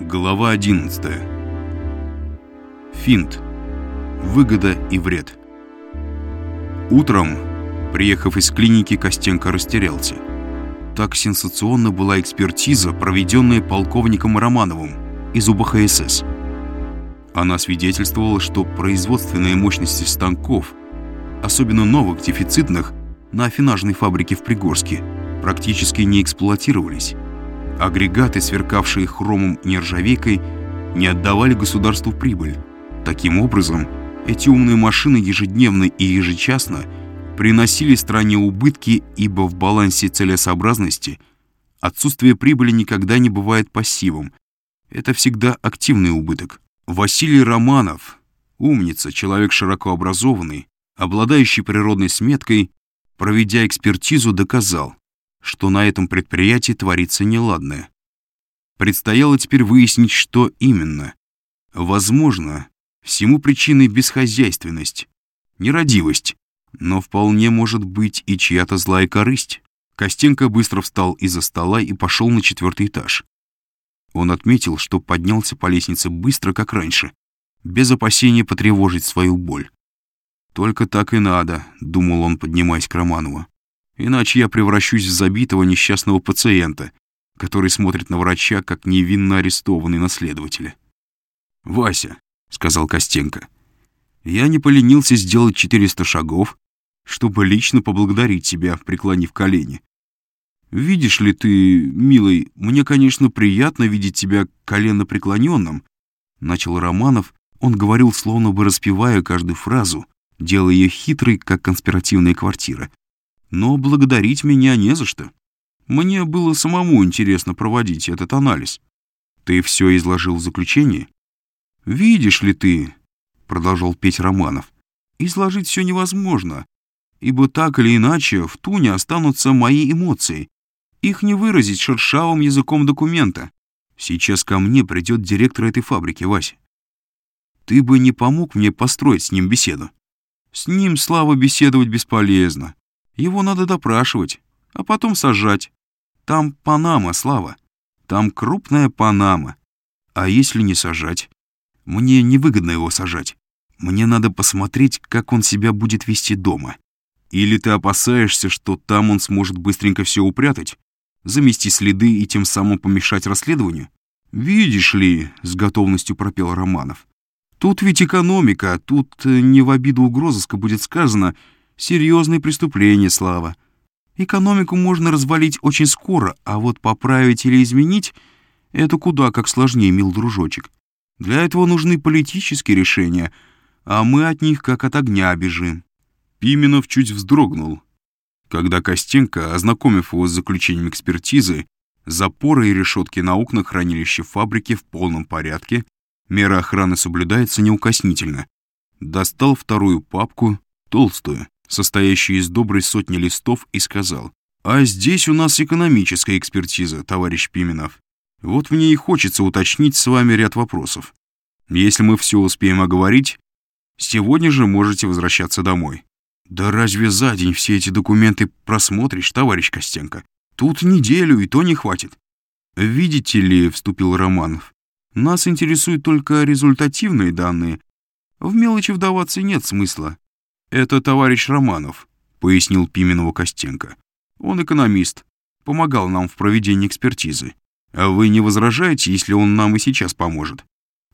Глава 11. Финт. Выгода и вред. Утром, приехав из клиники, Костенко растерялся. Так сенсационно была экспертиза, проведенная полковником Романовым из УБХСС. Она свидетельствовала, что производственные мощности станков, особенно новых дефицитных, на афинажной фабрике в Пригорске, практически не эксплуатировались. Агрегаты, сверкавшие хромом нержавейкой, не отдавали государству прибыль. Таким образом, эти умные машины ежедневно и ежечасно приносили стране убытки, ибо в балансе целесообразности отсутствие прибыли никогда не бывает пассивом. Это всегда активный убыток. Василий Романов, умница, человек широко образованный, обладающий природной сметкой, проведя экспертизу, доказал, что на этом предприятии творится неладное. Предстояло теперь выяснить, что именно. Возможно, всему причиной бесхозяйственность, нерадивость, но вполне может быть и чья-то злая корысть. Костенко быстро встал из-за стола и пошел на четвертый этаж. Он отметил, что поднялся по лестнице быстро, как раньше, без опасения потревожить свою боль. «Только так и надо», — думал он, поднимаясь к Романову иначе я превращусь в забитого несчастного пациента, который смотрит на врача, как невинно арестованный наследователь. «Вася», — сказал Костенко, — «я не поленился сделать 400 шагов, чтобы лично поблагодарить тебя, преклонив колени. Видишь ли ты, милый, мне, конечно, приятно видеть тебя колено преклоненным», — начал Романов, он говорил, словно бы распевая каждую фразу, делая ее хитрой, как конспиративная квартира но благодарить меня не за что. Мне было самому интересно проводить этот анализ. Ты все изложил в заключении? Видишь ли ты, продолжал петь Романов, изложить все невозможно, ибо так или иначе в туне останутся мои эмоции. Их не выразить шершавым языком документа. Сейчас ко мне придет директор этой фабрики, Вася. Ты бы не помог мне построить с ним беседу? С ним, Слава, беседовать бесполезно. Его надо допрашивать, а потом сажать. Там Панама, Слава. Там крупная Панама. А если не сажать? Мне невыгодно его сажать. Мне надо посмотреть, как он себя будет вести дома. Или ты опасаешься, что там он сможет быстренько все упрятать, замести следы и тем самым помешать расследованию? Видишь ли, с готовностью пропел Романов. Тут ведь экономика, тут э, не в обиду угрозыска будет сказано — Серьезные преступления, Слава. Экономику можно развалить очень скоро, а вот поправить или изменить — это куда как сложнее, мил дружочек. Для этого нужны политические решения, а мы от них как от огня бежим». Пименов чуть вздрогнул, когда Костенко, ознакомив его с заключением экспертизы, запоры и решетки на окнах хранилища фабрики в полном порядке, мера охраны соблюдается неукоснительно, достал вторую папку, толстую, состоящий из доброй сотни листов, и сказал, «А здесь у нас экономическая экспертиза, товарищ Пименов. Вот мне и хочется уточнить с вами ряд вопросов. Если мы все успеем оговорить, сегодня же можете возвращаться домой». «Да разве за день все эти документы просмотришь, товарищ Костенко? Тут неделю и то не хватит». «Видите ли», — вступил Романов, «нас интересуют только результативные данные. В мелочи вдаваться нет смысла. «Это товарищ Романов», — пояснил Пименову Костенко. «Он экономист, помогал нам в проведении экспертизы. А вы не возражаете, если он нам и сейчас поможет?»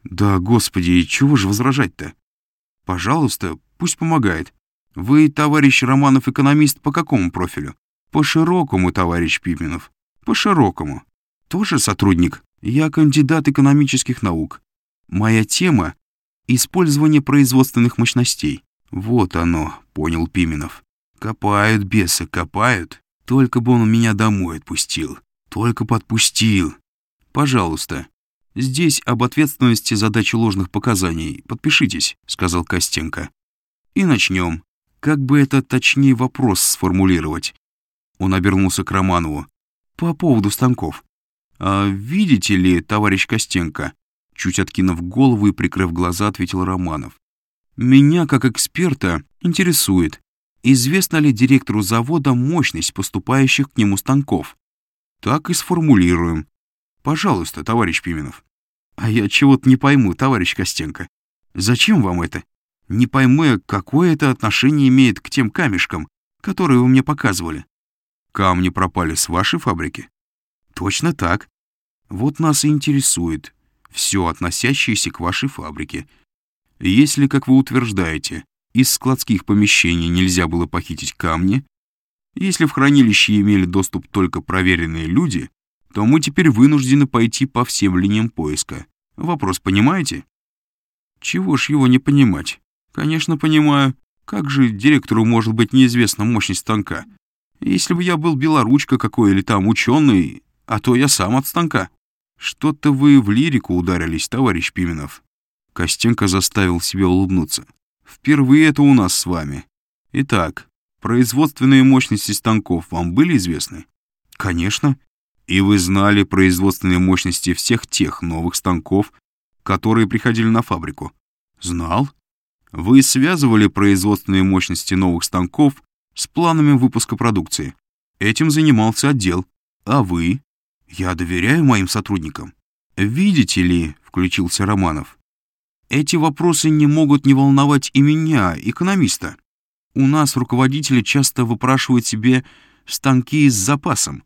«Да, господи, чего же возражать-то?» «Пожалуйста, пусть помогает. Вы, товарищ Романов, экономист по какому профилю?» «По широкому, товарищ Пименов. По широкому. Тоже сотрудник? Я кандидат экономических наук. Моя тема — использование производственных мощностей. «Вот оно», — понял Пименов. «Копают бесы, копают. Только бы он меня домой отпустил. Только подпустил. Пожалуйста. Здесь об ответственности за дачу ложных показаний. Подпишитесь», — сказал Костенко. «И начнем. Как бы это точнее вопрос сформулировать?» Он обернулся к Романову. «По поводу станков. А видите ли, товарищ Костенко?» Чуть откинув голову и прикрыв глаза, ответил Романов. Меня, как эксперта, интересует, известна ли директору завода мощность поступающих к нему станков. Так и сформулируем. Пожалуйста, товарищ Пименов. А я чего-то не пойму, товарищ Костенко. Зачем вам это? Не пойму я, какое это отношение имеет к тем камешкам, которые вы мне показывали. Камни пропали с вашей фабрики? Точно так. Вот нас и интересует все, относящееся к вашей фабрике. Если, как вы утверждаете, из складских помещений нельзя было похитить камни, если в хранилище имели доступ только проверенные люди, то мы теперь вынуждены пойти по всем линиям поиска. Вопрос понимаете? Чего ж его не понимать? Конечно, понимаю. Как же директору может быть неизвестна мощность станка? Если бы я был белоручка какой или там ученый, а то я сам от станка. Что-то вы в лирику ударились, товарищ Пименов. Костенко заставил себя улыбнуться. Впервые это у нас с вами. Итак, производственные мощности станков вам были известны? Конечно. И вы знали производственные мощности всех тех новых станков, которые приходили на фабрику? Знал. Вы связывали производственные мощности новых станков с планами выпуска продукции. Этим занимался отдел. А вы? Я доверяю моим сотрудникам. Видите ли, включился Романов, эти вопросы не могут не волновать и меня, экономиста. У нас руководители часто выпрашивают себе станки с запасом.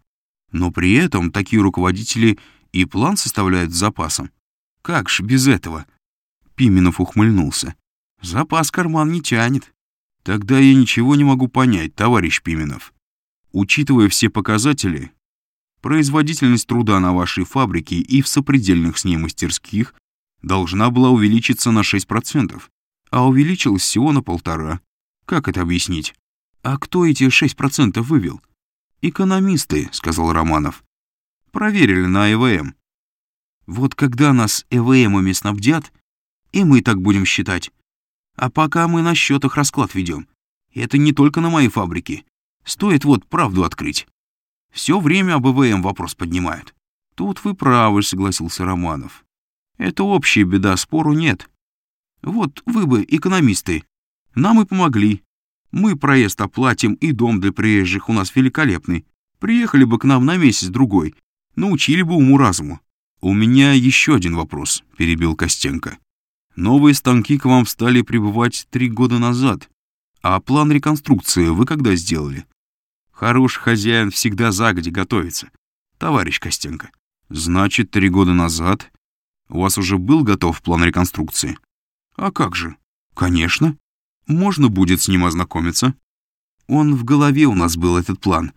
Но при этом такие руководители и план составляют с запасом. Как ж без этого? Пименов ухмыльнулся. Запас карман не тянет. Тогда я ничего не могу понять, товарищ Пименов. Учитывая все показатели, производительность труда на вашей фабрике и в сопредельных с ней мастерских должна была увеличиться на 6%, а увеличилась всего на полтора. Как это объяснить? А кто эти 6% вывел? «Экономисты», — сказал Романов. «Проверили на ЭВМ. Вот когда нас ЭВМами снабдят, и мы так будем считать. А пока мы на счетах расклад ведем. Это не только на моей фабрике. Стоит вот правду открыть. Все время об ЭВМ вопрос поднимают». «Тут вы правы», — согласился Романов. «Это общая беда, спору нет. Вот вы бы, экономисты, нам и помогли. Мы проезд оплатим, и дом для приезжих у нас великолепный. Приехали бы к нам на месяц-другой, научили бы уму-разуму». «У меня еще один вопрос», — перебил Костенко. «Новые станки к вам стали прибывать три года назад. А план реконструкции вы когда сделали?» «Хороший хозяин всегда загоди готовится, товарищ Костенко». «Значит, три года назад у вас уже был готов план реконструкции?» «А как же?» «Конечно. Можно будет с ним ознакомиться. Он в голове у нас был, этот план.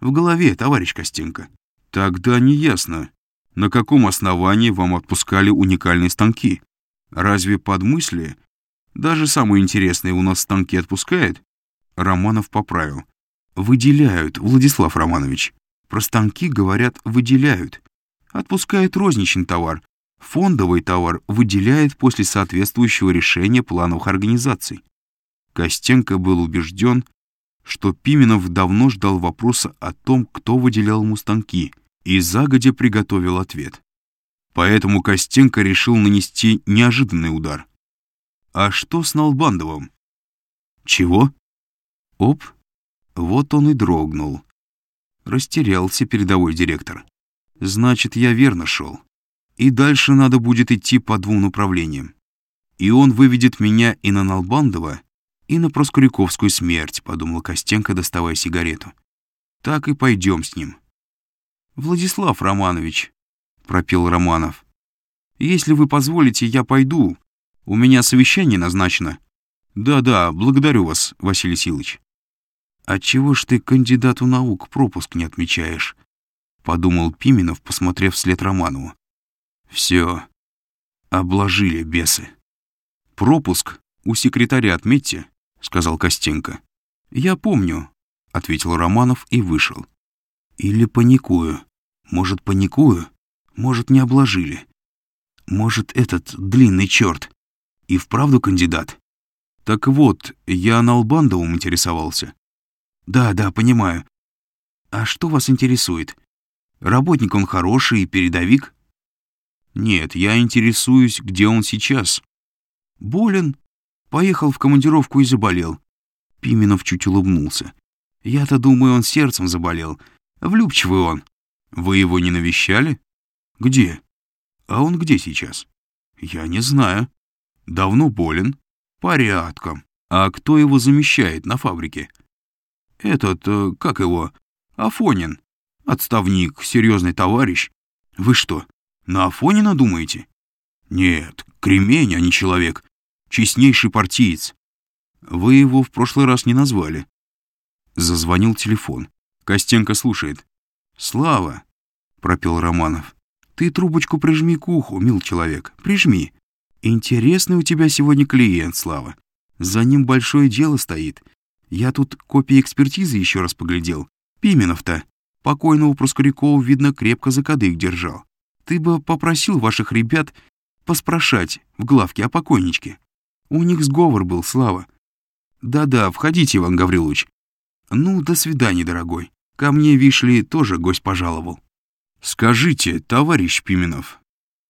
В голове, товарищ Костенко. Тогда не ясно, на каком основании вам отпускали уникальные станки. Разве под мысли? Даже самые интересные у нас станки отпускают? Романов поправил. Выделяют, Владислав Романович. Про станки говорят «выделяют». Отпускают розничный товар. Фондовый товар выделяет после соответствующего решения плановых организаций. Костенко был убежден, что Пименов давно ждал вопроса о том, кто выделял ему станки, и загодя приготовил ответ. Поэтому Костенко решил нанести неожиданный удар. «А что с Налбандовым?» «Чего?» «Оп!» Вот он и дрогнул. Растерялся передовой директор. «Значит, я верно шел. И дальше надо будет идти по двум направлениям. И он выведет меня и на Налбандова, и на Проскуряковскую смерть», — подумал Костенко, доставая сигарету. «Так и пойдем с ним». «Владислав Романович», — пропел Романов, — «если вы позволите, я пойду. У меня совещание назначено». «Да-да, благодарю вас, Василий Силыч». «Отчего ж ты кандидату наук пропуск не отмечаешь?» — подумал Пименов, посмотрев вслед Романову. «Все, обложили бесы. Пропуск у секретаря отметьте, — сказал Костенко. «Я помню», — ответил Романов и вышел. «Или паникую. Может, паникую? Может, не обложили. Может, этот длинный черт и вправду кандидат? Так вот, я на Албандовом интересовался. Да, да, понимаю. А что вас интересует? Работник он хороший передовик? Нет, я интересуюсь, где он сейчас. Болен? Поехал в командировку и заболел. Пименов чуть улыбнулся. Я-то думаю, он сердцем заболел. Влюбчивый он. Вы его не навещали? Где? А он где сейчас? Я не знаю. Давно болен? Порядком. А кто его замещает на фабрике? Этот, э, как его, Афонин. Отставник, серьезный товарищ. Вы что, на Афонина думаете? Нет, кремень, а не человек. Честнейший партиец. Вы его в прошлый раз не назвали. Зазвонил телефон. Костенко слушает. «Слава!» — пропел Романов. «Ты трубочку прижми к уху, мил человек, прижми. Интересный у тебя сегодня клиент, Слава. За ним большое дело стоит. Я тут копии экспертизы еще раз поглядел. Пименов-то. Покойного Проскурякова, видно, крепко за кадык держал. Ты бы попросил ваших ребят поспрашать в главке о покойничке. У них сговор был, Слава. Да-да, входите, Иван Гаврилович. Ну, до свидания, дорогой. Ко мне, вишли, тоже гость пожаловал. Скажите, товарищ Пименов.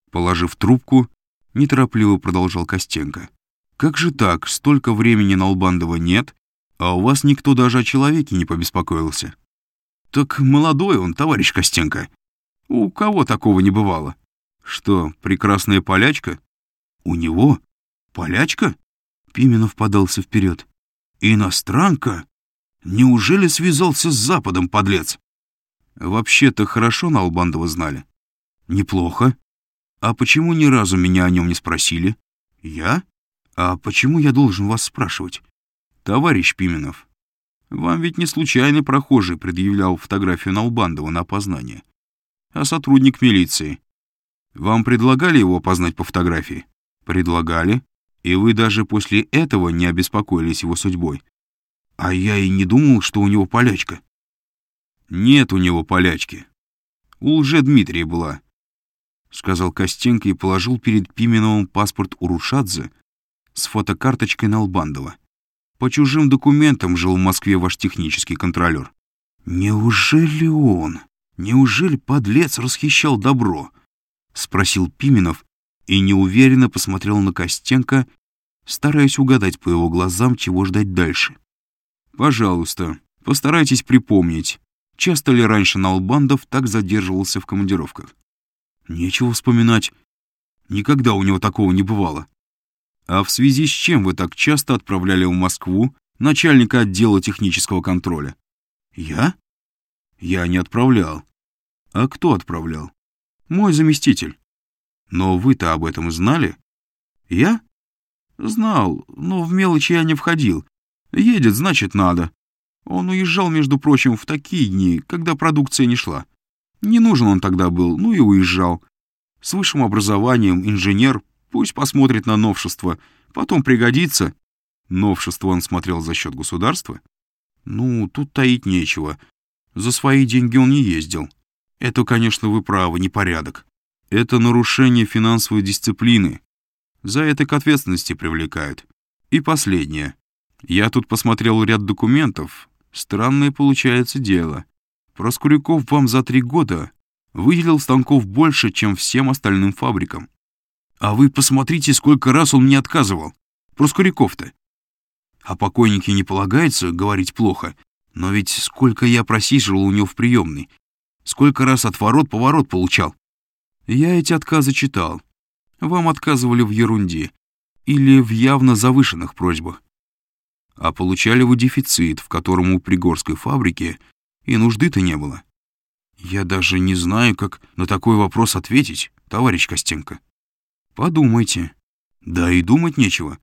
Положив трубку, неторопливо продолжал Костенко. Как же так, столько времени на Албандова нет, а у вас никто даже о человеке не побеспокоился? Так молодой он, товарищ Костенко. У кого такого не бывало? Что, прекрасная полячка? У него? Полячка? Пименов подался вперед. Иностранка? Неужели связался с Западом, подлец? Вообще-то хорошо Налбандова знали. Неплохо. А почему ни разу меня о нем не спросили? Я? А почему я должен вас спрашивать? Товарищ Пименов, вам ведь не случайный прохожий предъявлял фотографию Налбандова на опознание, а сотрудник милиции. Вам предлагали его опознать по фотографии? Предлагали. И вы даже после этого не обеспокоились его судьбой. А я и не думал, что у него полячка. Нет у него полячки. У лже-Дмитрия была, — сказал Костенко и положил перед Пименовым паспорт Урушадзе с фотокарточкой Налбандова. По чужим документам жил в Москве ваш технический контролер. Неужели он? Неужели подлец расхищал добро? Спросил Пименов и неуверенно посмотрел на Костенко, стараясь угадать по его глазам, чего ждать дальше. «Пожалуйста, постарайтесь припомнить, часто ли раньше Налбандов так задерживался в командировках?» «Нечего вспоминать. Никогда у него такого не бывало. А в связи с чем вы так часто отправляли в Москву начальника отдела технического контроля?» «Я?» «Я не отправлял. А кто отправлял?» «Мой заместитель». «Но вы-то об этом знали?» «Я?» «Знал, но в мелочи я не входил. Едет, значит, надо. Он уезжал, между прочим, в такие дни, когда продукция не шла. Не нужен он тогда был, ну и уезжал. С высшим образованием, инженер, пусть посмотрит на новшество, потом пригодится. Новшество он смотрел за счет государства? Ну, тут таить нечего. За свои деньги он не ездил. Это, конечно, вы правы, непорядок. Это нарушение финансовой дисциплины. За это к ответственности привлекают. И последнее. Я тут посмотрел ряд документов. Странное получается дело. Проскуряков вам за три года выделил станков больше, чем всем остальным фабрикам. А вы посмотрите, сколько раз он мне отказывал. Проскуряков-то. О покойнике не полагается говорить плохо, но ведь сколько я просиживал у него в приемной, сколько раз отворот-поворот получал. Я эти отказы читал. Вам отказывали в ерунде или в явно завышенных просьбах а получали вы дефицит, в котором у Пригорской фабрики и нужды-то не было. Я даже не знаю, как на такой вопрос ответить, товарищ Костенко. Подумайте. Да и думать нечего.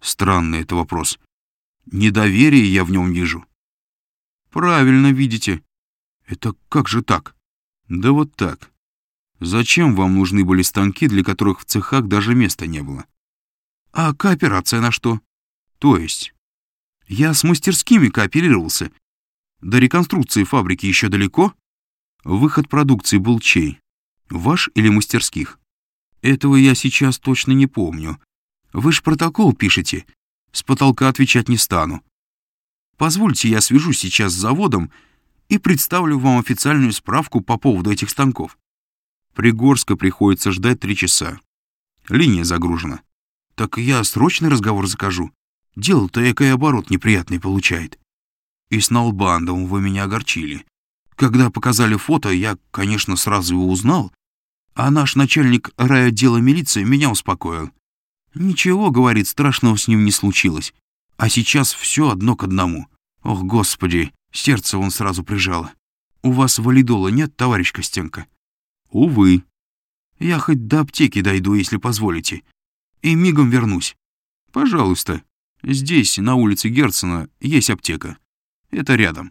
Странный это вопрос. Недоверие я в нем вижу. Правильно видите. Это как же так? Да вот так. Зачем вам нужны были станки, для которых в цехах даже места не было? А кооперация на что? То есть, я с мастерскими кооперировался. До реконструкции фабрики еще далеко. Выход продукции был чей? Ваш или мастерских? Этого я сейчас точно не помню. Вы ж протокол пишете. С потолка отвечать не стану. Позвольте, я свяжусь сейчас с заводом и представлю вам официальную справку по поводу этих станков. Пригорска приходится ждать три часа. Линия загружена. Так я срочный разговор закажу. Дело-то экой оборот неприятный получает. И с Налбандом вы меня огорчили. Когда показали фото, я, конечно, сразу его узнал. А наш начальник райотдела милиции меня успокоил. Ничего, говорит, страшного с ним не случилось. А сейчас все одно к одному. Ох, господи, сердце он сразу прижало. У вас валидола нет, товарищ Костенко? Увы. Я хоть до аптеки дойду, если позволите. И мигом вернусь. Пожалуйста. Здесь, на улице Герцена, есть аптека. Это рядом.